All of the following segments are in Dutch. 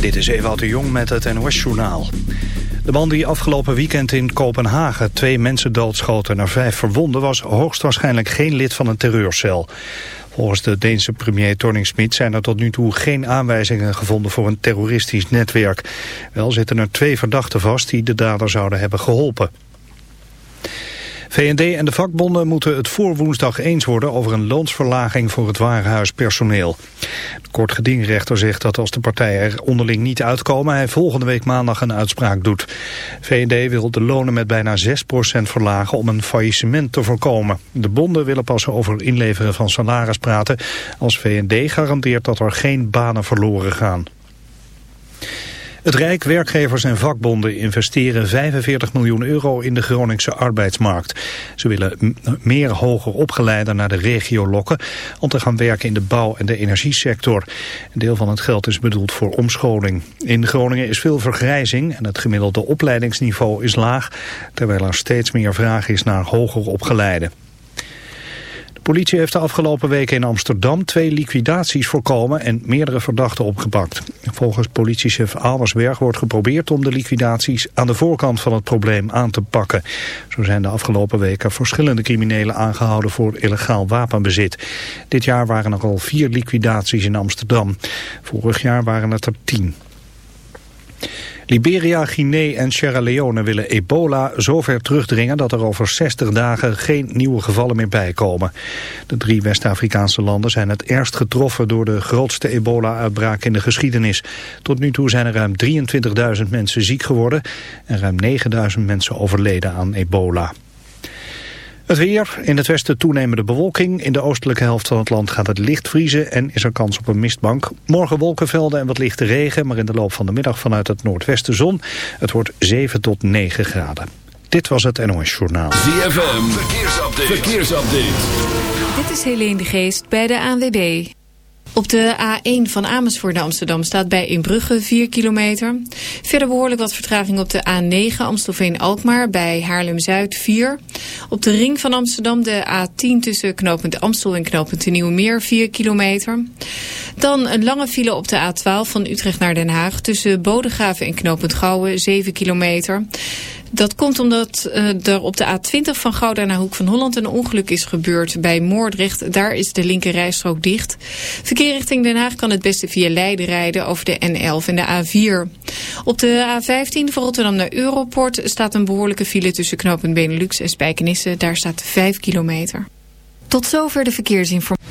Dit is Ewout de Jong met het NOS-journaal. De man die afgelopen weekend in Kopenhagen twee mensen doodschoten naar vijf verwonden... was hoogstwaarschijnlijk geen lid van een terreurcel. Volgens de Deense premier Torning Smit zijn er tot nu toe geen aanwijzingen gevonden voor een terroristisch netwerk. Wel zitten er twee verdachten vast die de dader zouden hebben geholpen. VND en de vakbonden moeten het voor woensdag eens worden over een loonsverlaging voor het warenhuispersoneel. De kortgedingrechter zegt dat als de partijen er onderling niet uitkomen, hij volgende week maandag een uitspraak doet. VND wil de lonen met bijna 6% verlagen om een faillissement te voorkomen. De bonden willen pas over inleveren van salaris praten als VND garandeert dat er geen banen verloren gaan. Het Rijk, werkgevers en vakbonden investeren 45 miljoen euro in de Groningse arbeidsmarkt. Ze willen meer hoger opgeleiden naar de regio lokken om te gaan werken in de bouw- en de energiesector. Een deel van het geld is bedoeld voor omscholing. In Groningen is veel vergrijzing en het gemiddelde opleidingsniveau is laag, terwijl er steeds meer vraag is naar hoger opgeleiden politie heeft de afgelopen weken in Amsterdam twee liquidaties voorkomen en meerdere verdachten opgepakt. Volgens politiechef Almersberg wordt geprobeerd om de liquidaties aan de voorkant van het probleem aan te pakken. Zo zijn de afgelopen weken verschillende criminelen aangehouden voor illegaal wapenbezit. Dit jaar waren er al vier liquidaties in Amsterdam. Vorig jaar waren het er tien. Liberia, Guinea en Sierra Leone willen ebola zover terugdringen dat er over 60 dagen geen nieuwe gevallen meer bijkomen. De drie West-Afrikaanse landen zijn het ergst getroffen door de grootste ebola-uitbraak in de geschiedenis. Tot nu toe zijn er ruim 23.000 mensen ziek geworden en ruim 9.000 mensen overleden aan ebola. Het weer, in het westen toenemende bewolking. In de oostelijke helft van het land gaat het licht vriezen en is er kans op een mistbank. Morgen wolkenvelden en wat lichte regen, maar in de loop van de middag vanuit het noordwesten zon. Het wordt 7 tot 9 graden. Dit was het NOS Journaal. ZFM, verkeersupdate. verkeersupdate. Dit is Helene de Geest bij de ANWB. Op de A1 van Amersfoort naar Amsterdam staat bij Inbrugge 4 kilometer. Verder behoorlijk wat vertraging op de A9 Amstelveen-Alkmaar bij Haarlem-Zuid 4. Op de ring van Amsterdam de A10 tussen knooppunt Amstel en knooppunt de Nieuwe Meer 4 kilometer. Dan een lange file op de A12 van Utrecht naar Den Haag tussen Bodegraven en knooppunt Gouwen 7 kilometer. Dat komt omdat uh, er op de A20 van Gouda naar Hoek van Holland een ongeluk is gebeurd bij Moordrecht. Daar is de linker rijstrook dicht. Verkeer richting Den Haag kan het beste via Leiden rijden over de N11 en de A4. Op de A15 van Rotterdam naar Europort staat een behoorlijke file tussen knooppunt Benelux en Spijkenisse. Daar staat 5 kilometer. Tot zover de verkeersinformatie.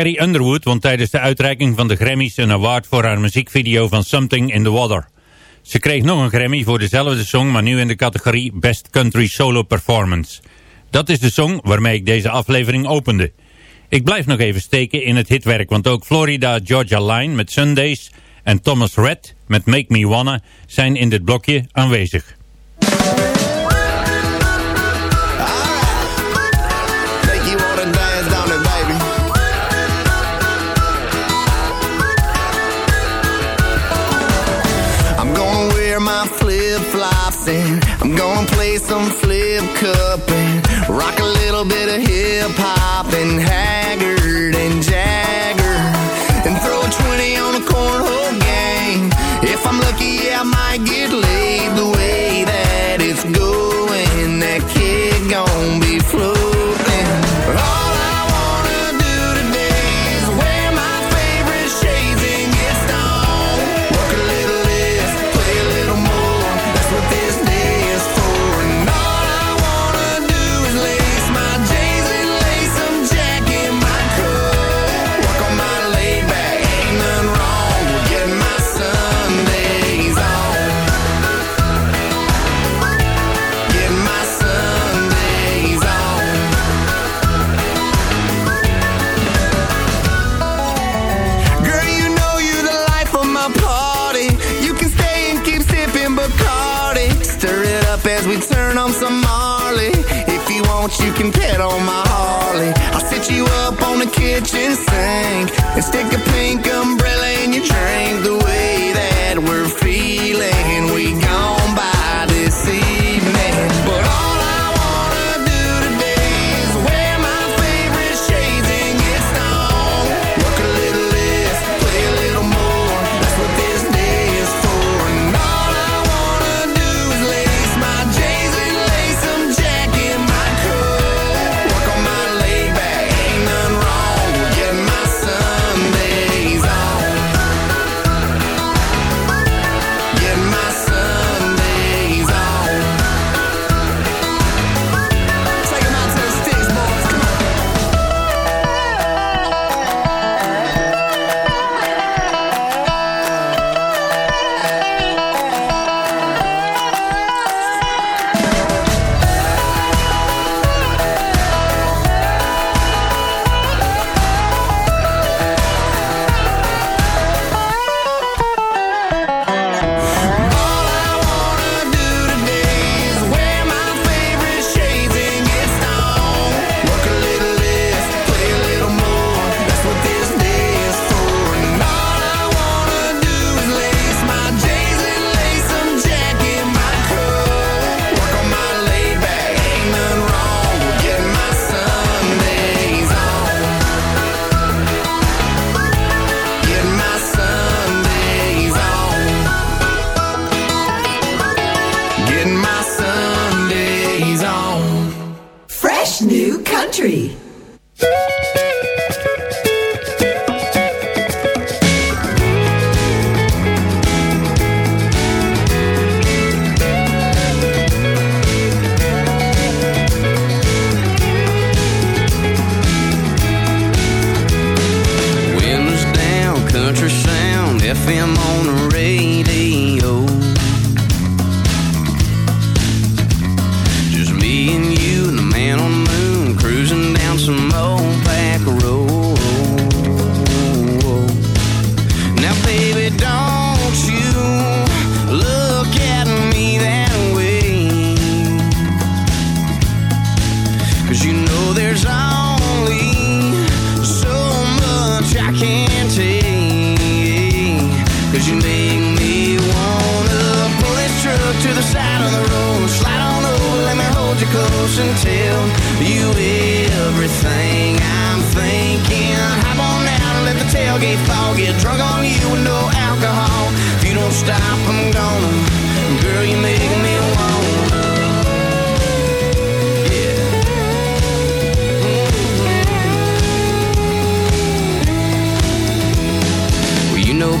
Carrie Underwood won tijdens de uitreiking van de Grammys een award voor haar muziekvideo van Something in the Water. Ze kreeg nog een Grammy voor dezelfde song, maar nu in de categorie Best Country Solo Performance. Dat is de song waarmee ik deze aflevering opende. Ik blijf nog even steken in het hitwerk, want ook Florida Georgia Line met Sundays en Thomas Red met Make Me Wanna zijn in dit blokje aanwezig. dancing. I'm gonna play some flip cup and rock a little bit of hip hop and haggard.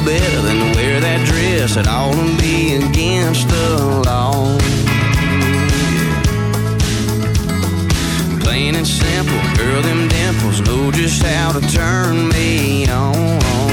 Better than wear that dress all and be against the law. Plain and simple, girl, them dimples know just how to turn me on.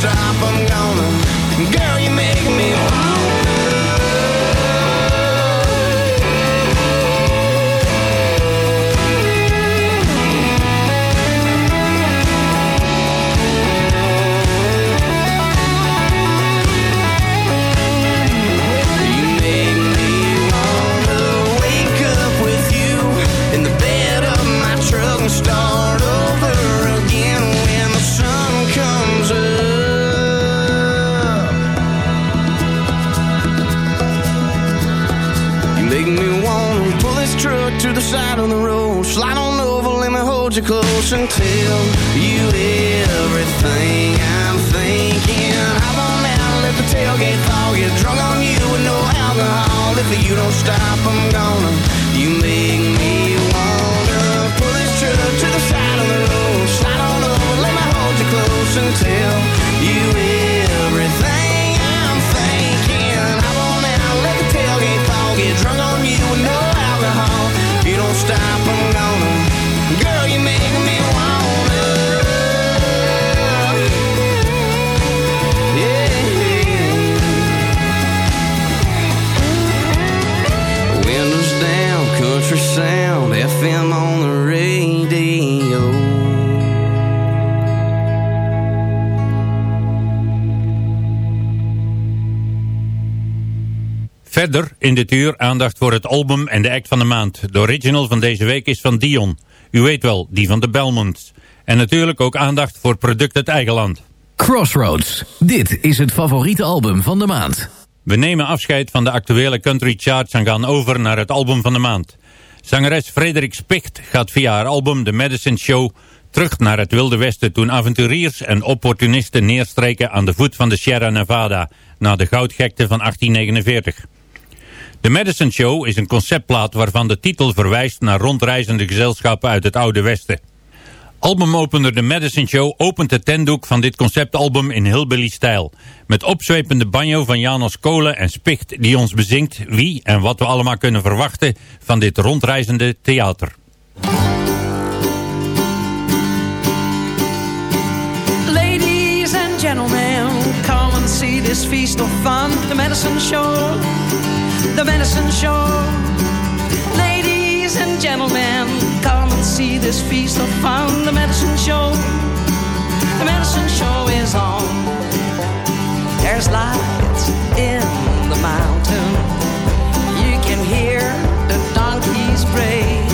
Stop, hold you close and tell you everything I'm thinking. Hop on down, let the tailgate fall, get drunk on you with no alcohol. If you don't stop, I'm gonna. You make me wanna pull this truck to the side of the road, slide on over, let me hold you close and tell in dit uur aandacht voor het album en de act van de maand. De original van deze week is van Dion. U weet wel, die van de Belmonts. En natuurlijk ook aandacht voor product uit eigen land. Crossroads. Dit is het favoriete album van de maand. We nemen afscheid van de actuele country charts en gaan over naar het album van de maand. Zangeres Frederik Spicht gaat via haar album The Medicine Show terug naar het Wilde Westen toen avonturiers en opportunisten neerstreken aan de voet van de Sierra Nevada na de goudgekte van 1849. The Medicine Show is een conceptplaat waarvan de titel verwijst naar rondreizende gezelschappen uit het Oude Westen. Albumopener The Medicine Show opent het tendoek van dit conceptalbum in hillbilly-stijl. Met opzwepende banjo van Janos Kolen en Spicht die ons bezingt wie en wat we allemaal kunnen verwachten van dit rondreizende theater. is feast of fun. The medicine show, the medicine show. Ladies and gentlemen, come and see this feast of fun. The medicine show, the medicine show is on. There's lights in the mountain. You can hear the donkeys bray.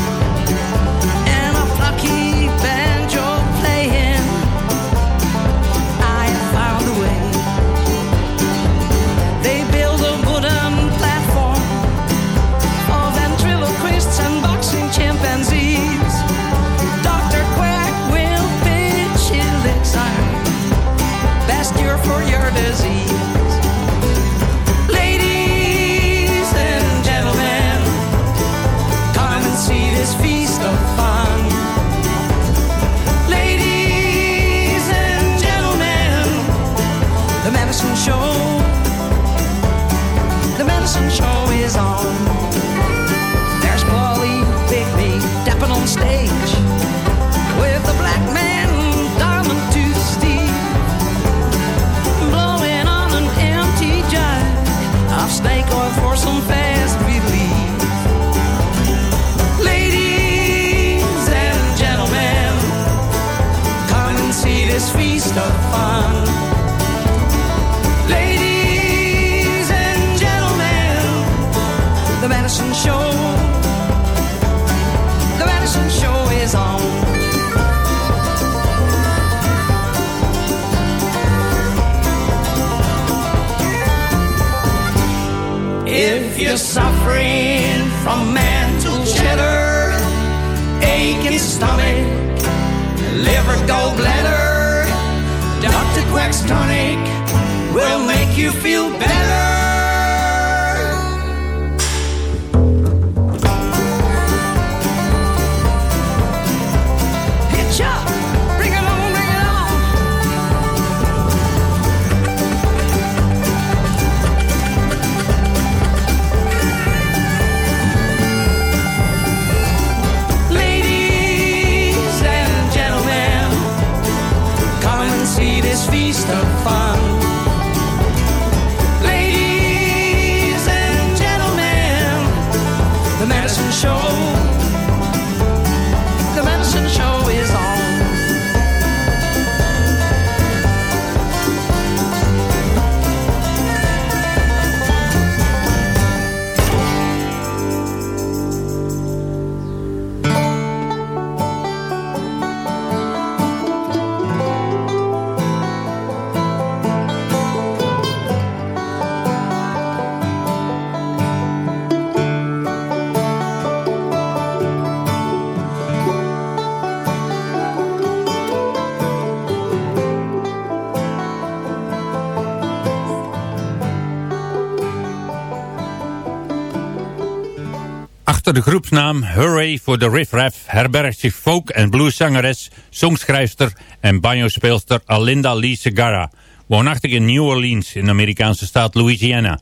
Achter de groepsnaam Hurray for the Riff Raff herbergt zich folk- en blueszangeres, songschrijfster en banjo-speelster Alinda Lee Segarra, woonachtig in New Orleans in de Amerikaanse staat Louisiana.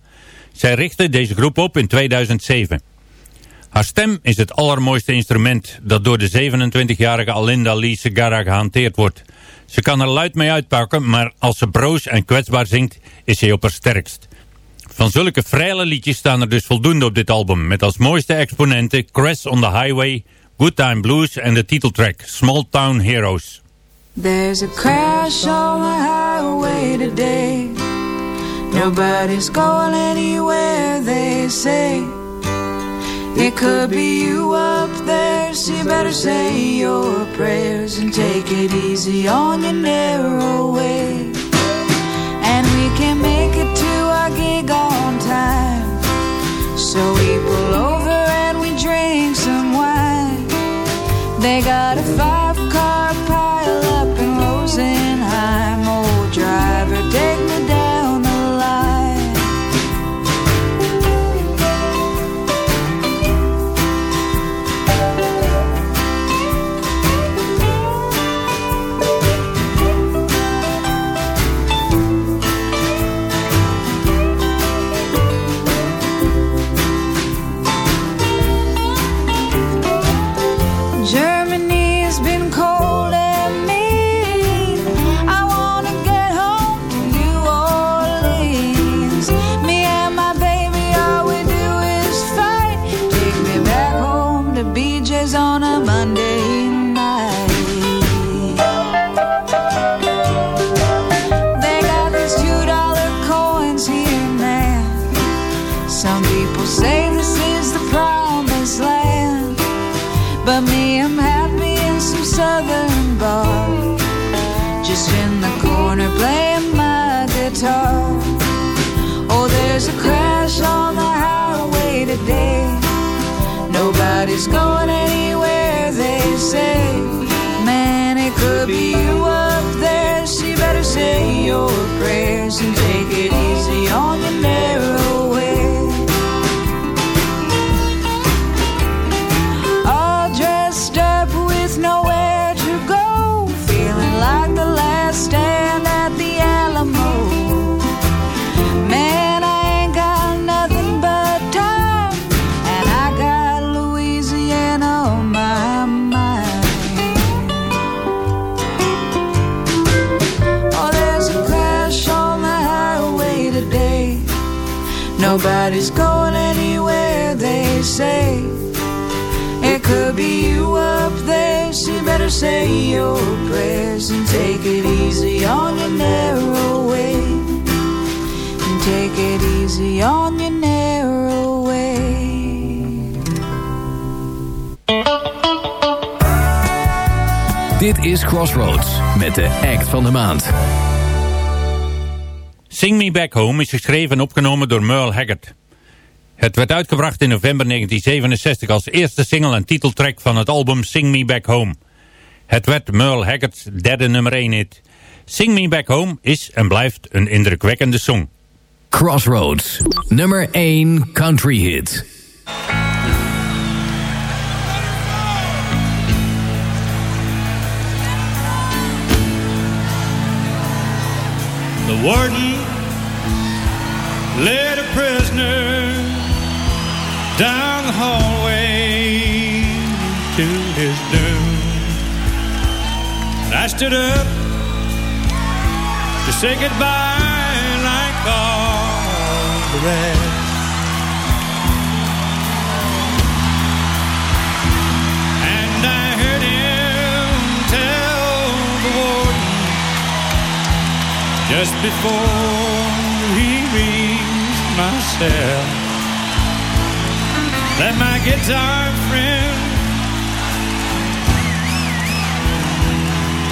Zij richtte deze groep op in 2007. Haar stem is het allermooiste instrument dat door de 27-jarige Alinda Lee Segarra gehanteerd wordt. Ze kan er luid mee uitpakken, maar als ze broos en kwetsbaar zingt, is ze op haar sterkst. Van zulke frele liedjes staan er dus voldoende op dit album, met als mooiste exponenten Crash on the Highway, Good Time Blues en de titeltrack Small Town Heroes. There's a crash on the highway today. Nobody's going anywhere, they say. It could be you up there, so you better say your prayers and take it easy on your narrow way. Nobody's going anywhere, they say. It could be you up there, so you better say your prayers and take it easy on your narrow way. And take it easy on your narrow way. Dit is Crossroads met de act van de maand. Sing Me Back Home is geschreven en opgenomen door Merle Haggard. Het werd uitgebracht in november 1967 als eerste single en titeltrack van het album Sing Me Back Home. Het werd Merle Haggard's derde nummer 1 hit. Sing Me Back Home is en blijft een indrukwekkende song. Crossroads, nummer 1 country hit. The warden led a prisoner down the hallway to his doom. And I stood up to say goodbye like all the rest. And I heard him tell the warden just before he reached my cell that my guitar friend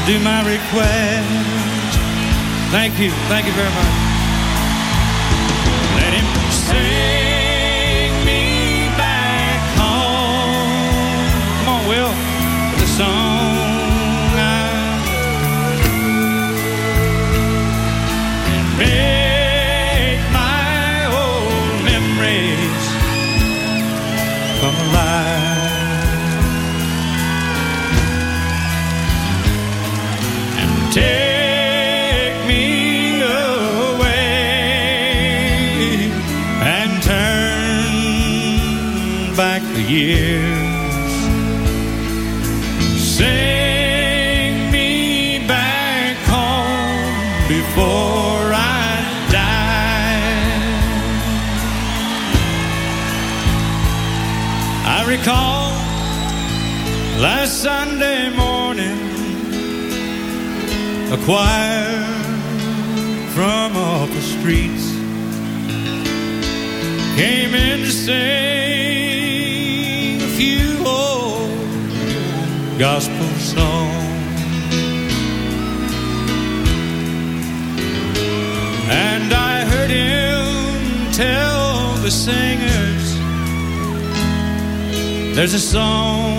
do my request. Thank you, thank you very much. The years. Sing me back home before I die. I recall last Sunday morning a choir from off the streets came in to sing gospel song. And I heard him tell the singers there's a song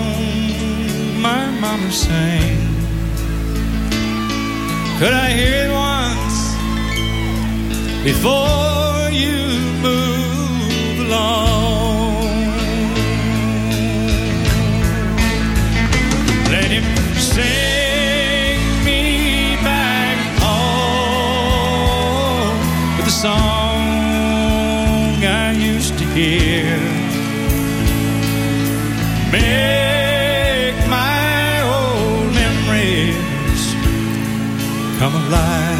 my mama sang. Could I hear it once before used to hear. Make my old memories come alive.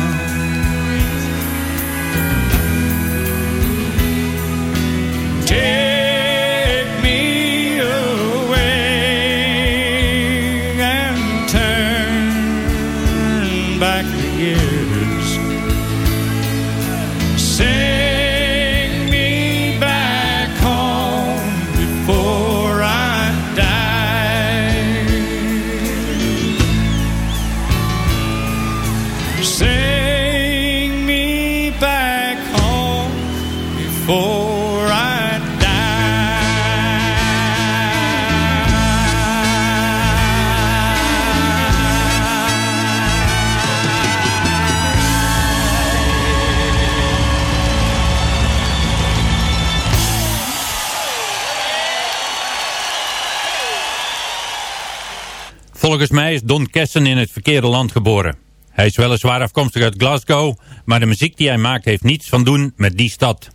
Volgens mij is Don Kessen in het verkeerde land geboren. Hij is weliswaar afkomstig uit Glasgow, maar de muziek die hij maakt heeft niets van doen met die stad.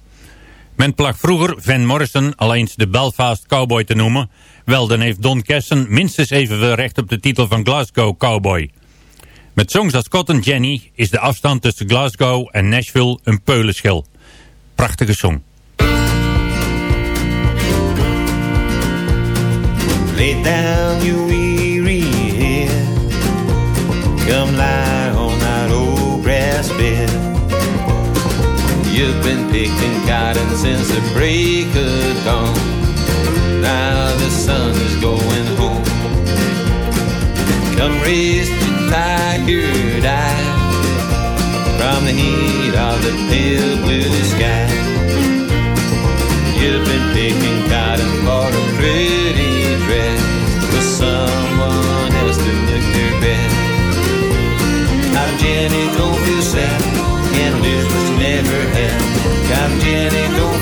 Men placht vroeger Van Morrison alleen de Belfast Cowboy te noemen. Wel, dan heeft Don Kessen minstens evenveel recht op de titel van Glasgow Cowboy. Met songs als Cotton Jenny is de afstand tussen Glasgow en Nashville een peulenschil. Prachtige song. Lay down You've been picking cotton since the break of dawn. Now the sun is going home. Come rest your tired eyes from the heat of the pale blue sky. You've been picking cotton for a pretty dress for someone else to look their best. Now Jenny, don't feel sad, cambiere nome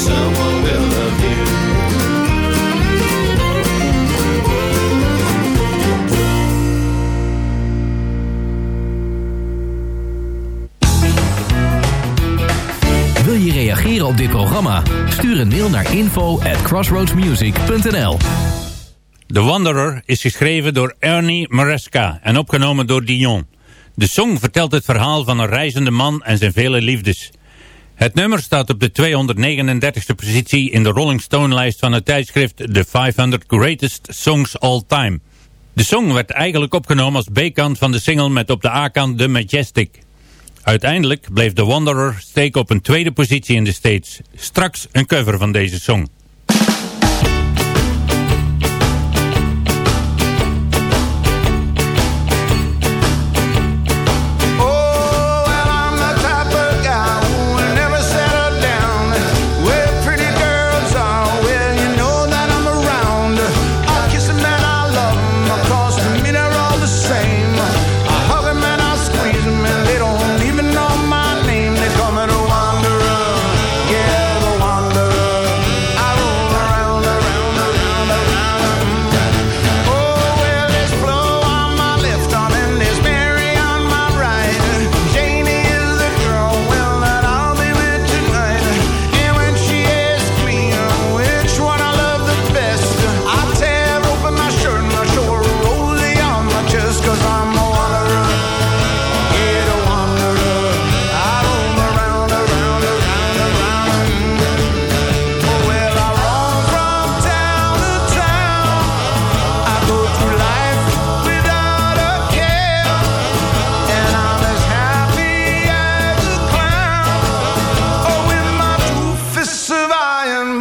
someone will love you. Wil je reageren op dit programma? Stuur een mail naar info at crossroadsmusic.nl The Wanderer is geschreven door Ernie Maresca en opgenomen door Dion. De song vertelt het verhaal van een reizende man en zijn vele liefdes. Het nummer staat op de 239e positie in de Rolling Stone-lijst van het tijdschrift The 500 Greatest Songs All Time. De song werd eigenlijk opgenomen als B-kant van de single met op de A-kant The Majestic. Uiteindelijk bleef The Wanderer steken op een tweede positie in de States. Straks een cover van deze song.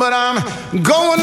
but I'm going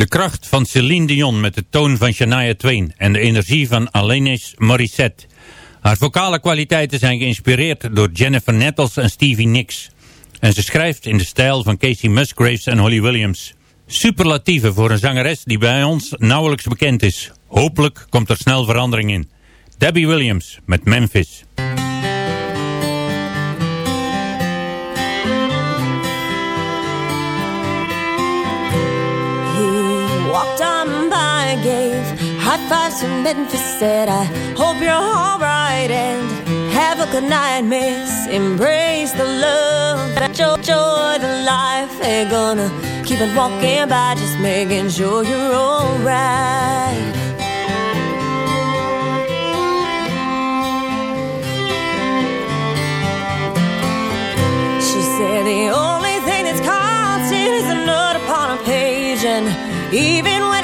De kracht van Celine Dion met de toon van Shania Twain en de energie van Alanis Morissette. Haar vocale kwaliteiten zijn geïnspireerd door Jennifer Nettles en Stevie Nicks. En ze schrijft in de stijl van Casey Musgraves en Holly Williams. Superlatieven voor een zangeres die bij ons nauwelijks bekend is. Hopelijk komt er snel verandering in. Debbie Williams met Memphis. Fives to Memphis, said, I hope you're alright and have a good night, miss. Embrace the love jo- joy the life. They're gonna keep it walking by, just making sure you're alright. She said the only thing that's constant is a note upon a page, and even when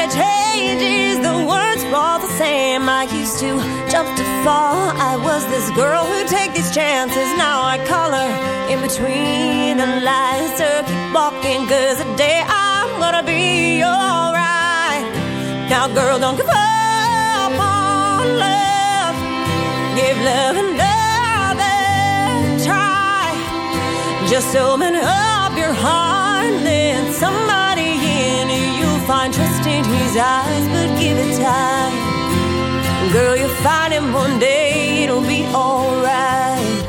I used to jump to fall. I was this girl who take these chances. Now I color in between the lines to keep walking, cause the day I'm gonna be alright. Now, girl, don't give up on love. Give love another try. Just open up your heart, let somebody in. You'll find trust in his eyes, but give it time. Girl, you'll find him one day, it'll be alright.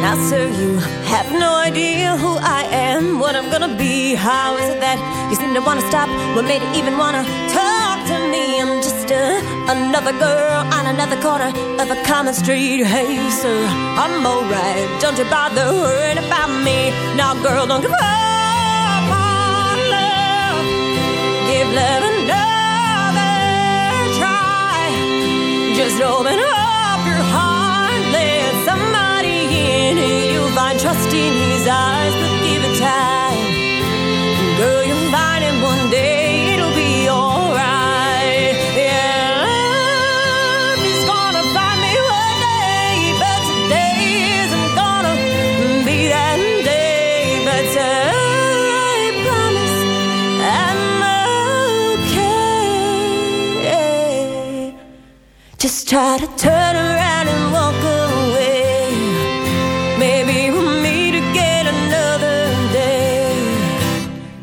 Now, sir, you have no idea who I am, what I'm gonna be. How is it that you seem to wanna stop? What made you even wanna talk to me? I'm just a, another girl on another corner of a common street. Hey, sir, I'm alright. Don't you bother worrying about me. Now, girl, don't give up on love. Give love another try. Just open up your heart, let somebody in. You'll find trust in his eyes, but give it time. Try to turn around and walk away. Maybe we'll meet again another day.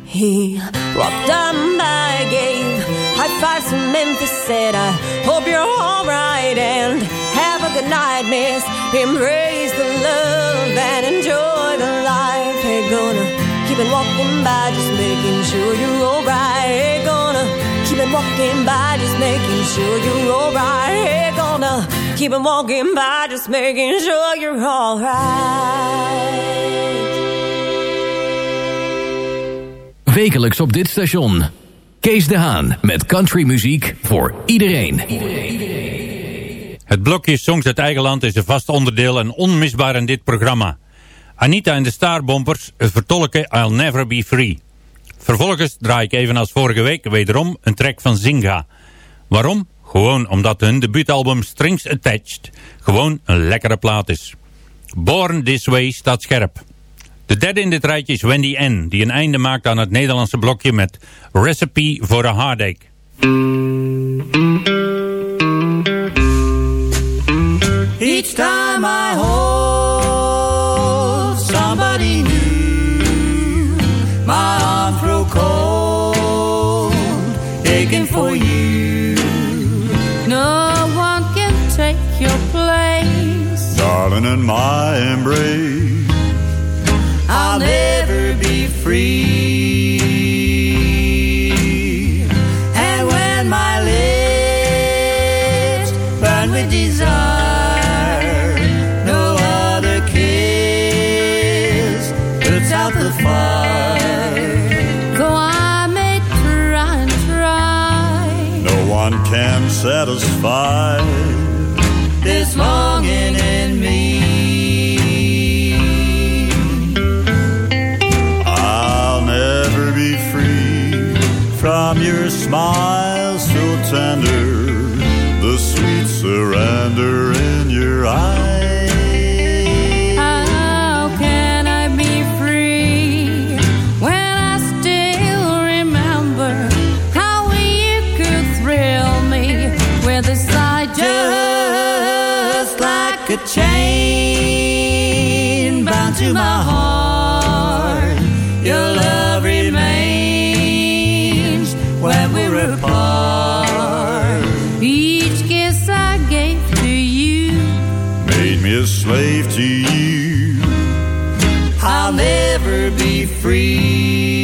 He walked on by, gave high fives to Memphis, said, I hope you're alright and have a good night, miss. Embrace the love and enjoy the life. Hey, gonna keep it walking by, just making sure you're alright. Hey, gonna keep walking by, just making sure you're alright. Hey, gonna keep it walking by, just making sure you're alright. Wekelijks op dit station. Kees de Haan met countrymuziek voor iedereen. Het blokje Songs uit eigen land is een vast onderdeel en onmisbaar in dit programma. Anita en de Starbompers vertolken I'll Never Be Free. Vervolgens draai ik evenals vorige week wederom een track van Zinga. Waarom? Gewoon omdat hun debuutalbum Strings Attached gewoon een lekkere plaat is. Born This Way staat scherp. De derde in dit rijtje is Wendy N. Die een einde maakt aan het Nederlandse blokje met Recipe for a Heartache. Each time I hold in my embrace, I'll never be free. And when my lips burn with desire, no other kiss puts out the fire. Though I may try and try, no one can satisfy I'll never be free.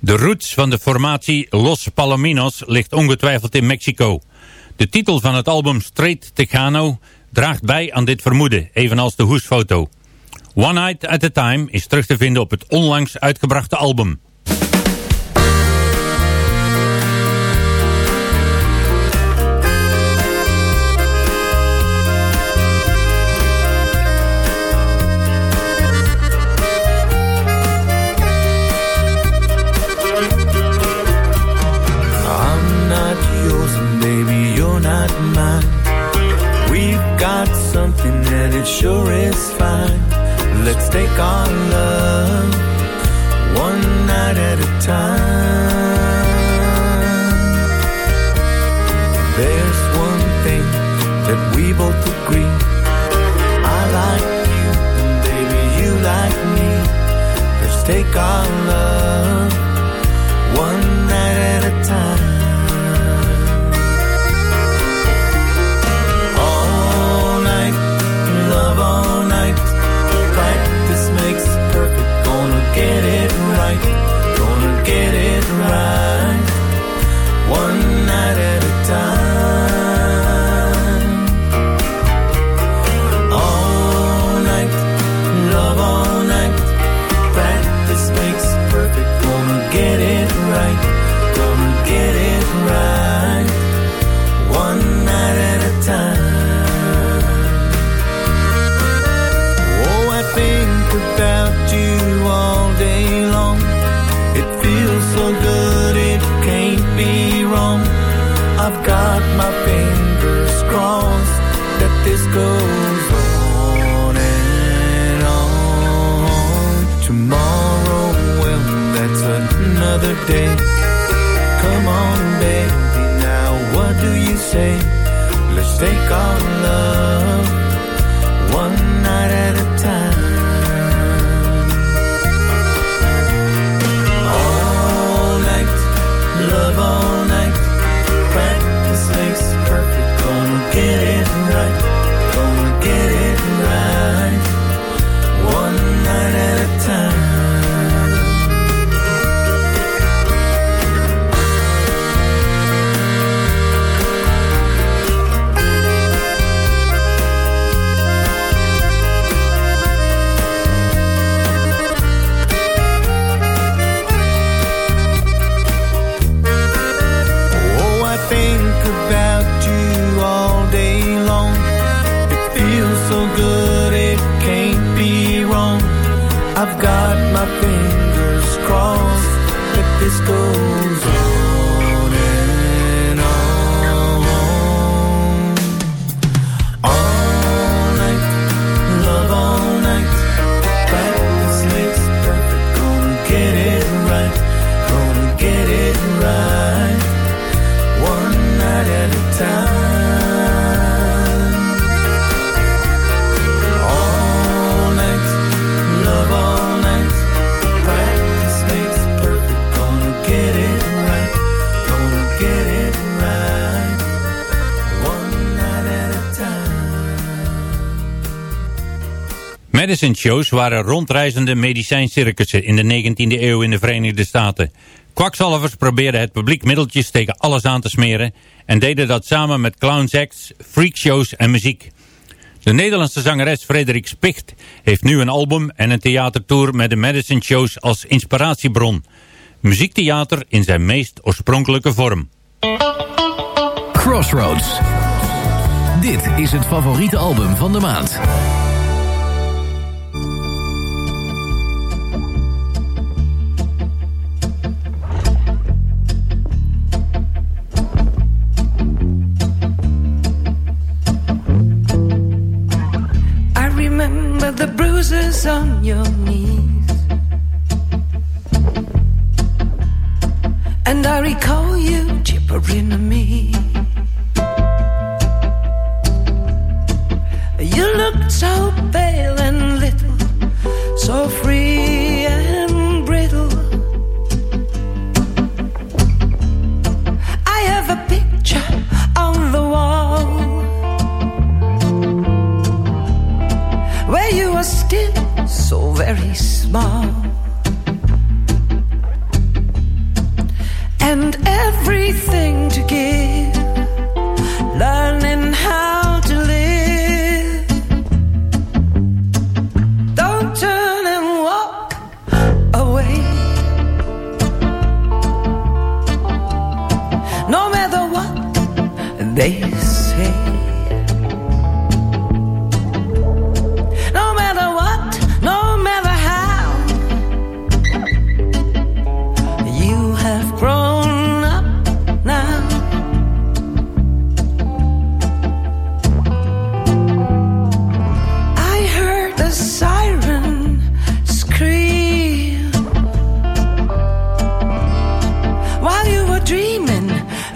De roots van de formatie Los Palominos ligt ongetwijfeld in Mexico. De titel van het album Straight Tejano draagt bij aan dit vermoeden, evenals de hoesfoto. One Night at a Time is terug te vinden op het onlangs uitgebrachte album. sure is fine. Let's take our love one night at a time. There's one thing that we both agree. I like you, and baby, you like me. Let's take our love gold Shows waren rondreizende medicijncircussen in de 19e eeuw in de Verenigde Staten. Kwakzalvers probeerden het publiek middeltjes tegen alles aan te smeren en deden dat samen met clownsacts, freakshows en muziek. De Nederlandse zangeres Frederik Spicht heeft nu een album en een theatertour met de Medicine shows als inspiratiebron. Muziektheater in zijn meest oorspronkelijke vorm. Crossroads. Dit is het favoriete album van de maand. The bruises on your knees. And I recall you gibbering to me. You looked so pale and little, so free you still so very small. And everything to give, learning how to live. Don't turn and walk away. No matter what they say.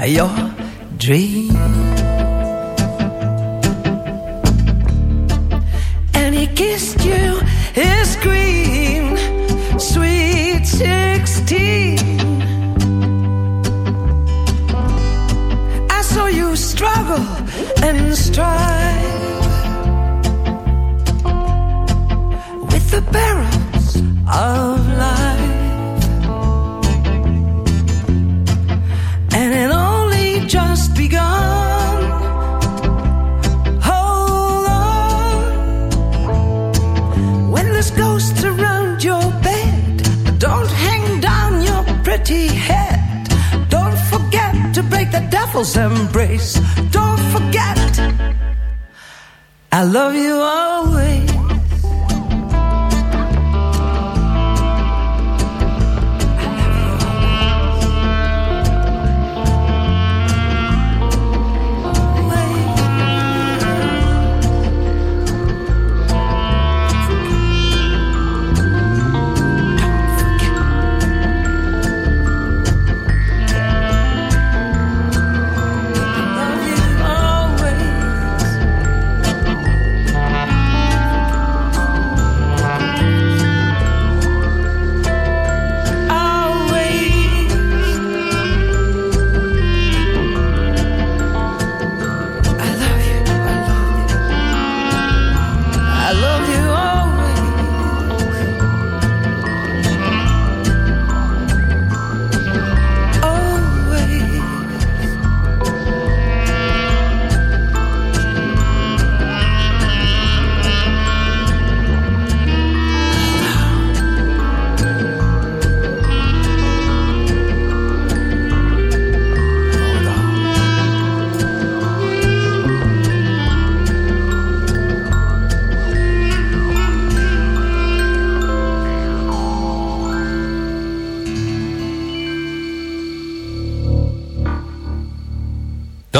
Your dream. and he kissed you his green sweet sixteen I saw you struggle and strive with the barrels devil's embrace. Don't forget, I love you always.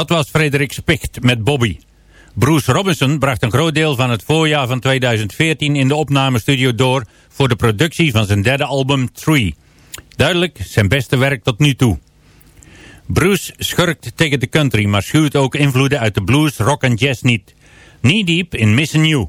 Dat was Frederik Spicht met Bobby. Bruce Robinson bracht een groot deel van het voorjaar van 2014 in de opnamestudio door voor de productie van zijn derde album Three. Duidelijk zijn beste werk tot nu toe. Bruce schurkt tegen de country, maar schuwt ook invloeden uit de blues, rock en jazz niet. Knee deep in Missing You.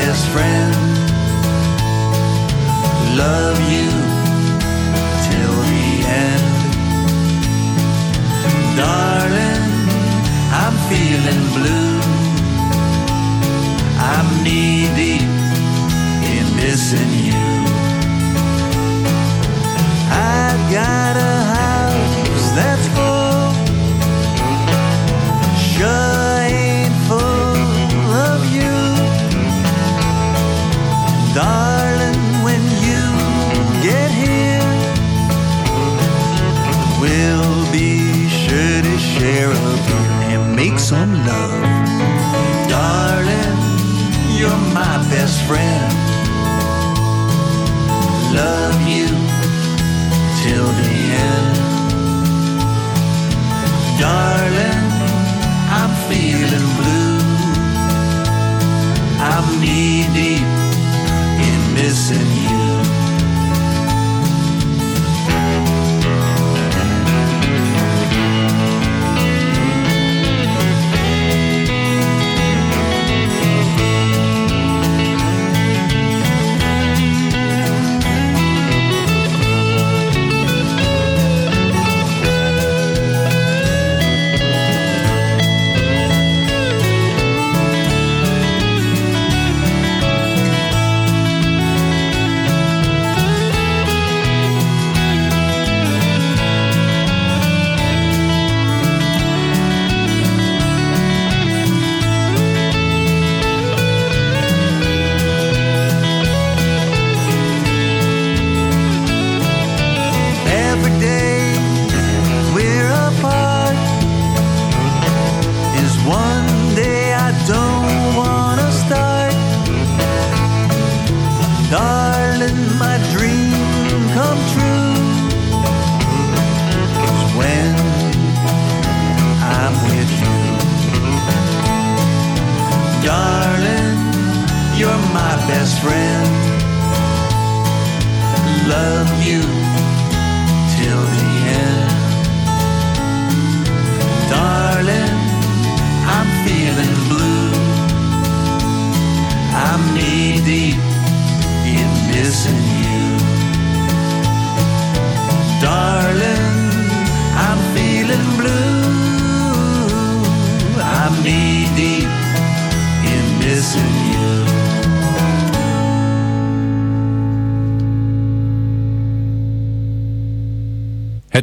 Best friend. Love you till the end. Darling, I'm feeling blue. I'm knee deep in missing you.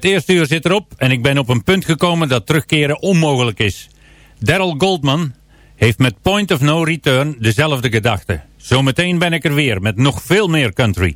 Eerste uur zit erop en ik ben op een punt gekomen dat terugkeren onmogelijk is. Daryl Goldman heeft met Point of No Return dezelfde gedachte. Zometeen ben ik er weer met nog veel meer country.